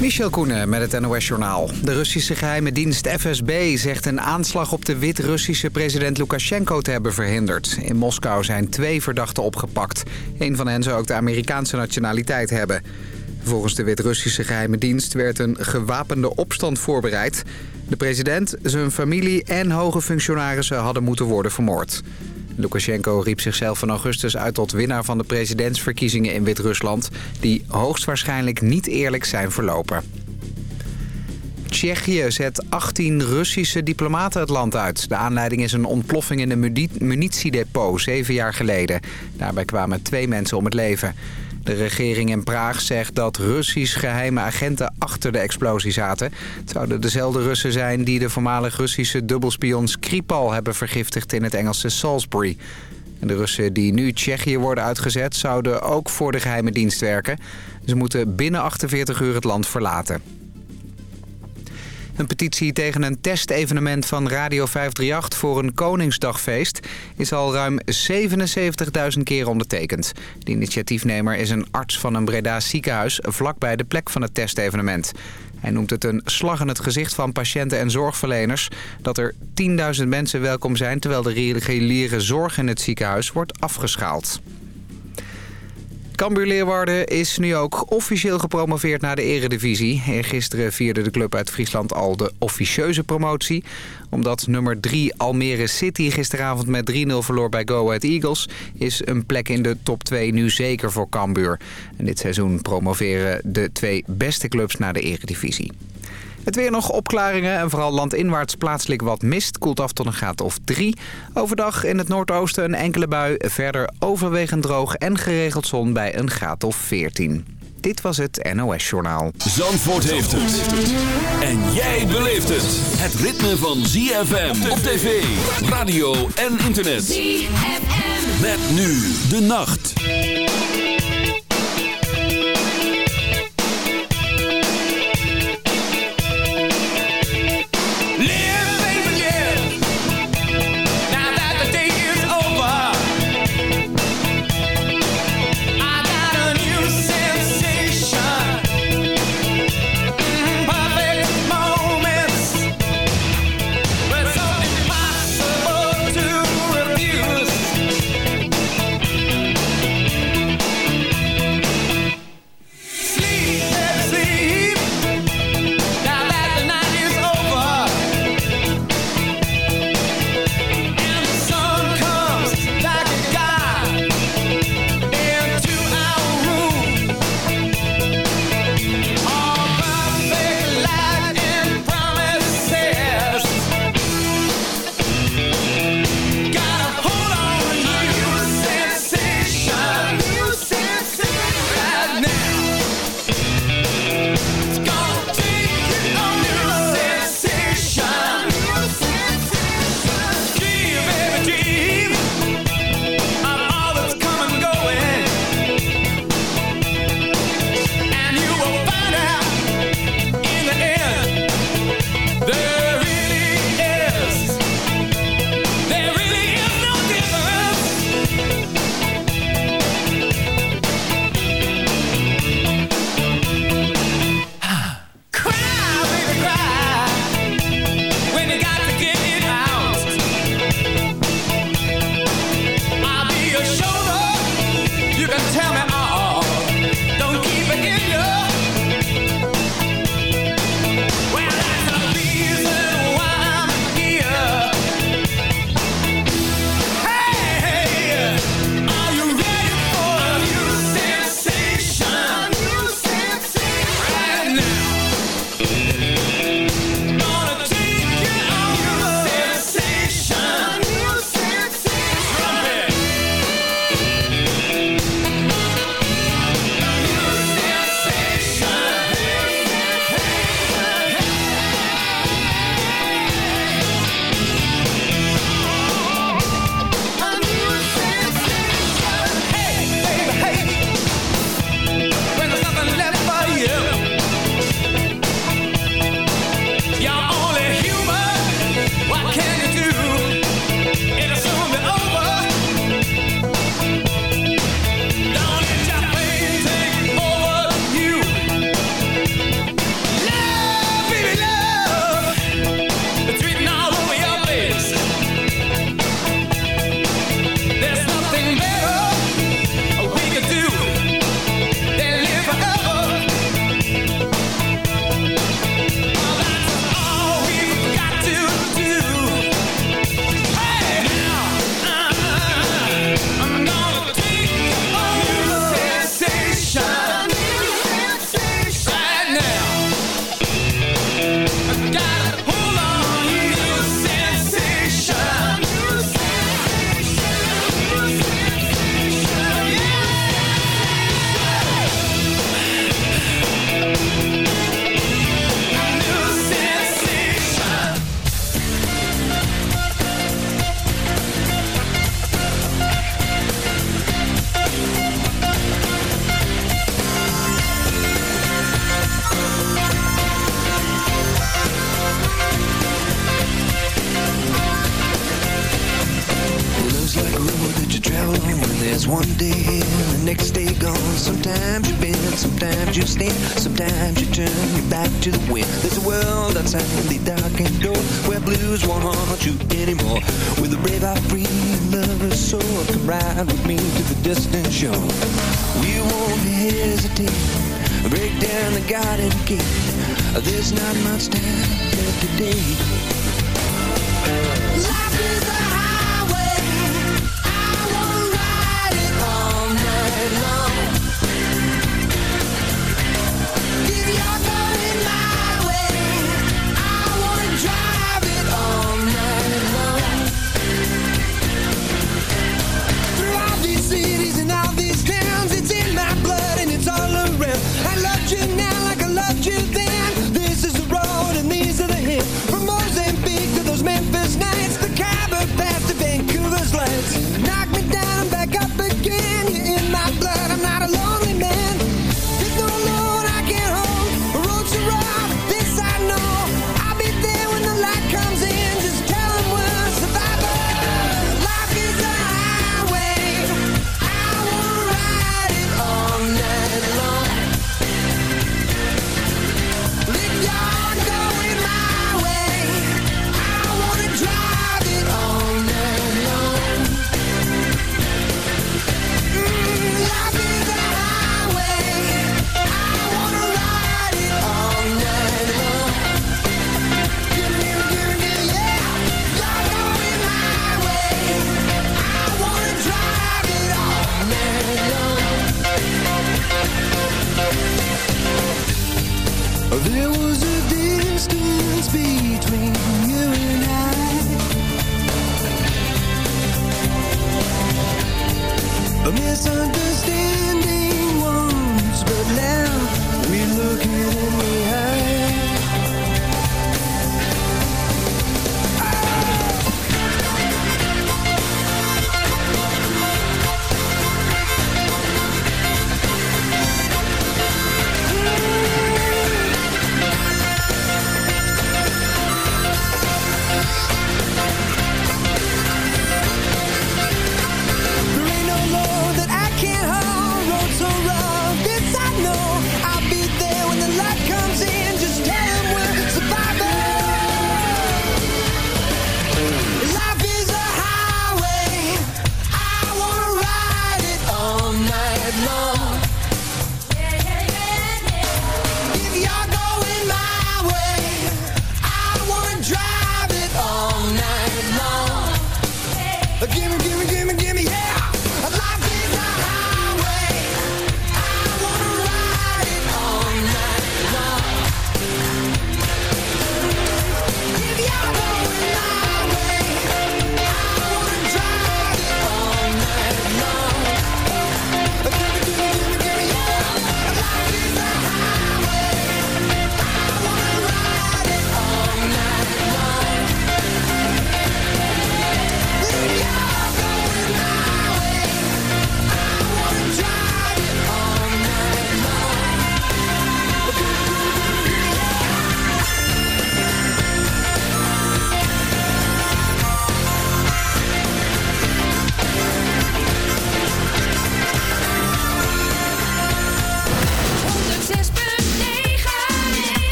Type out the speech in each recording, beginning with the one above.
Michel Koenen met het NOS-journaal. De Russische geheime dienst FSB zegt een aanslag op de wit-Russische president Lukashenko te hebben verhinderd. In Moskou zijn twee verdachten opgepakt. Een van hen zou ook de Amerikaanse nationaliteit hebben. Volgens de wit-Russische geheime dienst werd een gewapende opstand voorbereid. De president, zijn familie en hoge functionarissen hadden moeten worden vermoord. Lukashenko riep zichzelf van augustus uit tot winnaar van de presidentsverkiezingen in Wit-Rusland... die hoogstwaarschijnlijk niet eerlijk zijn verlopen. Tsjechië zet 18 Russische diplomaten het land uit. De aanleiding is een ontploffing in een munitiedepot zeven jaar geleden. Daarbij kwamen twee mensen om het leven. De regering in Praag zegt dat Russisch geheime agenten achter de explosie zaten. Het zouden dezelfde Russen zijn die de voormalig Russische dubbelspion Skripal hebben vergiftigd in het Engelse Salisbury. de Russen die nu Tsjechië worden uitgezet zouden ook voor de geheime dienst werken. Ze moeten binnen 48 uur het land verlaten. Een petitie tegen een testevenement van Radio 538 voor een Koningsdagfeest is al ruim 77.000 keer ondertekend. De initiatiefnemer is een arts van een Breda ziekenhuis vlakbij de plek van het testevenement. Hij noemt het een slag in het gezicht van patiënten en zorgverleners... dat er 10.000 mensen welkom zijn terwijl de reguliere zorg in het ziekenhuis wordt afgeschaald. Cambuur Leeuwarden is nu ook officieel gepromoveerd naar de eredivisie. Gisteren vierde de club uit Friesland al de officieuze promotie. Omdat nummer 3 Almere City gisteravond met 3-0 verloor bij Go Ahead Eagles... is een plek in de top 2 nu zeker voor Cambuur. En dit seizoen promoveren de twee beste clubs naar de eredivisie. Het weer nog opklaringen en vooral landinwaarts plaatselijk wat mist. Koelt af tot een graad of 3. Overdag in het noordoosten een enkele bui. Verder overwegend droog en geregeld zon bij een graad of 14. Dit was het NOS Journaal. Zandvoort heeft het. En jij beleeft het. Het ritme van ZFM op tv, radio en internet. ZFM. Met nu de nacht.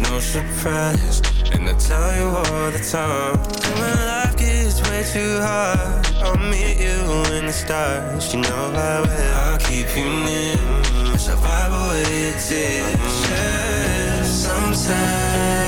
no surprise, and I tell you all the time When My life gets way too hard. I'll meet you in the stars, you know I will. I'll keep you near, survival it? Is sometimes.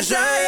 Поражает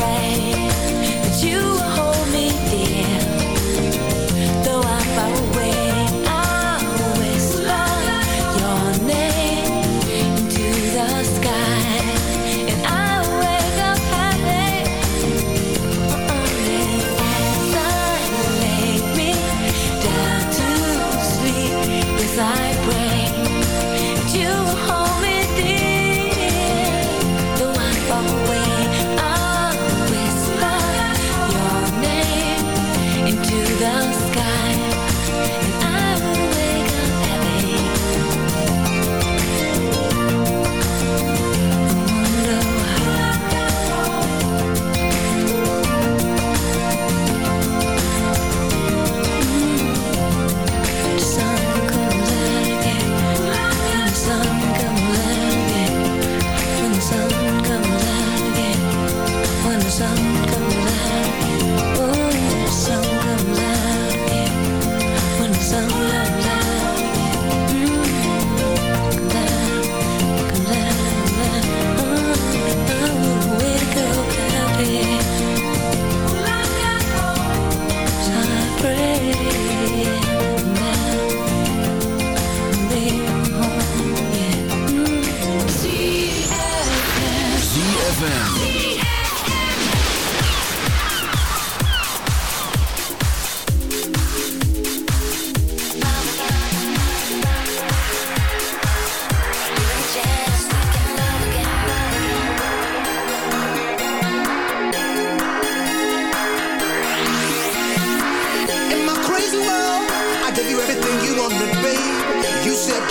away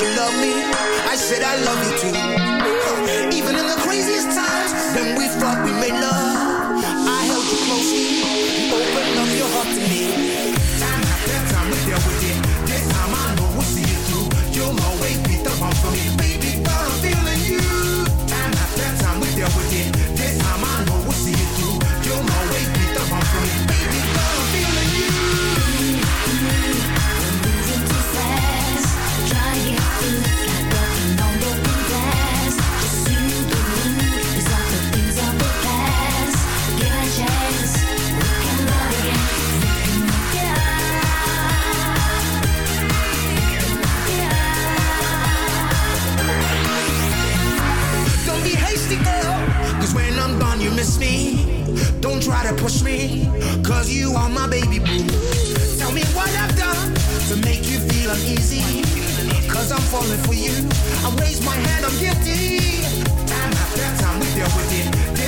you love me? I said I love you too. Even in the craziest times, when we fought, we made love. Don't try to push me, cause you are my baby boo. Tell me what I've done to make you feel uneasy. Cause I'm falling for you. I raise my hand, I'm guilty. Time after time we dealt with it.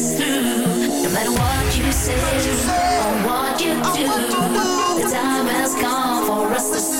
No matter what you say or what you do, the time has come for us to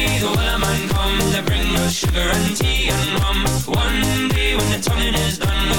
May the man come to bring us sugar and tea and rum. One day when the tonguing is done,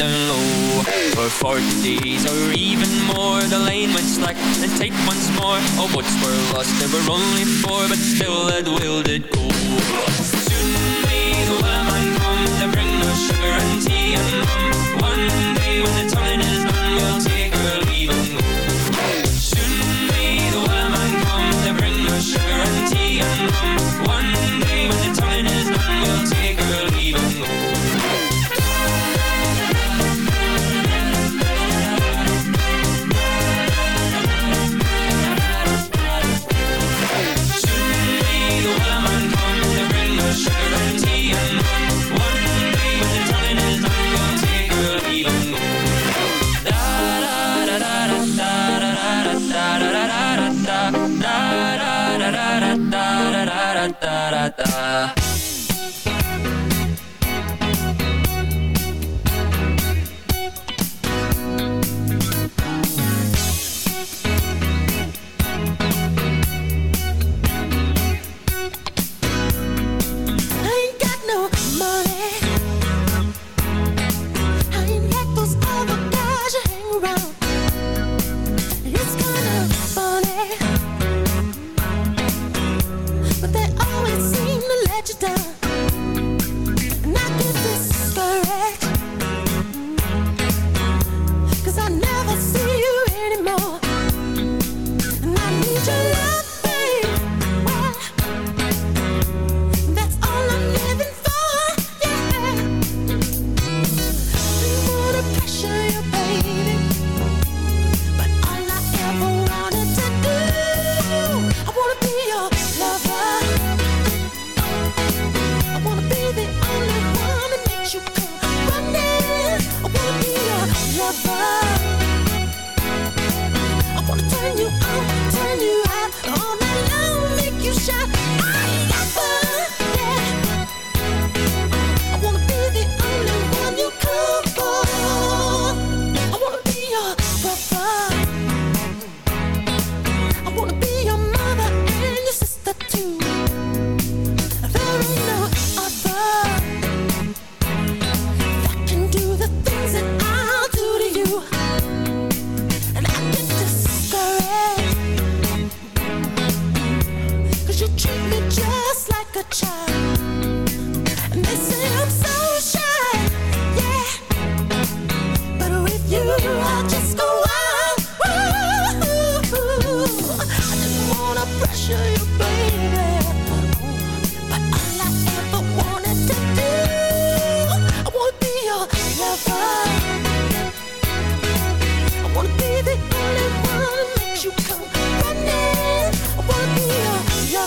low. For forty days or even more, the line went slack and tight once more. Oh, All boats were lost, there were only four, but still that whale did go.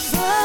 Het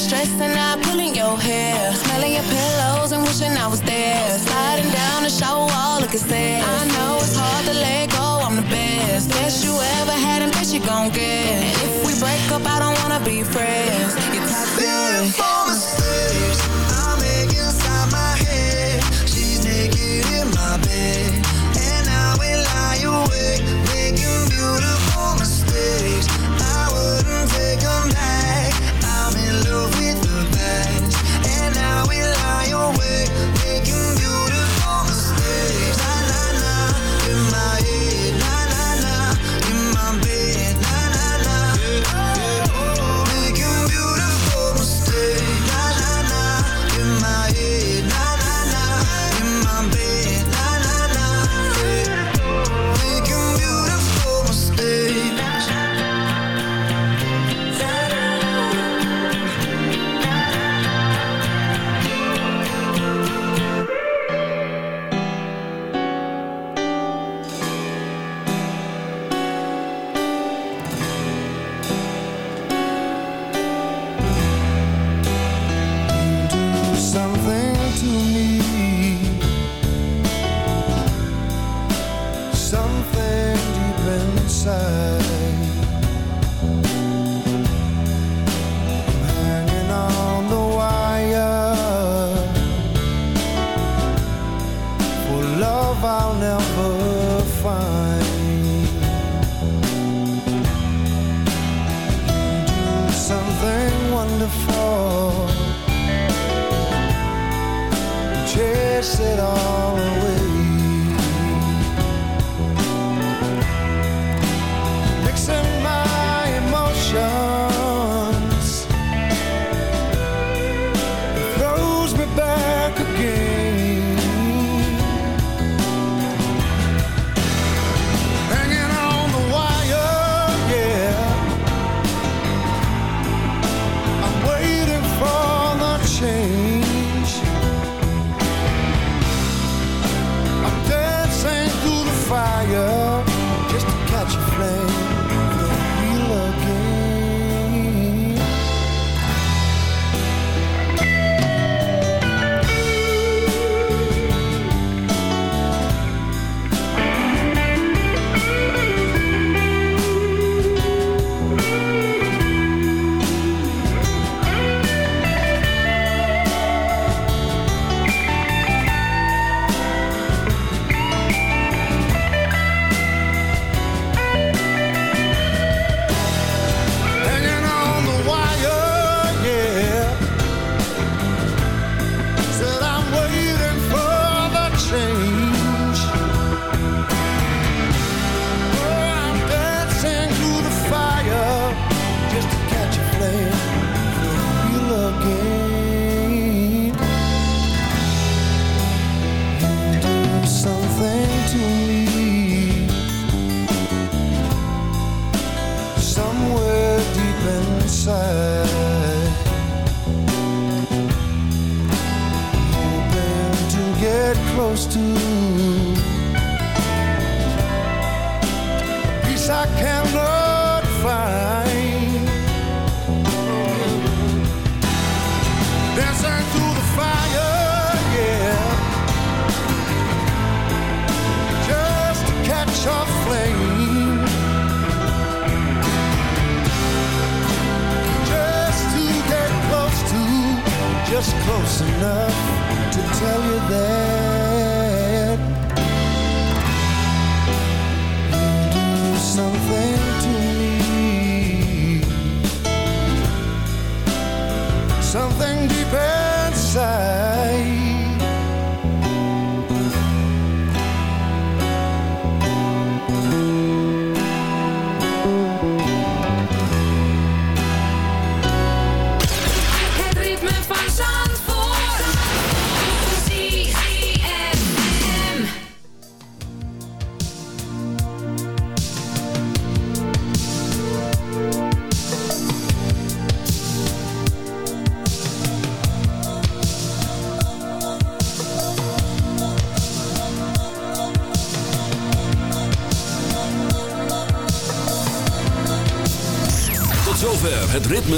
stressing out, pulling your hair. Smelling your pillows and wishing I was there. Sliding down the shower wall, look at that. I know it's hard to let go, I'm the best. Best you ever had and best you gon' get. And if we break up, I don't wanna be friends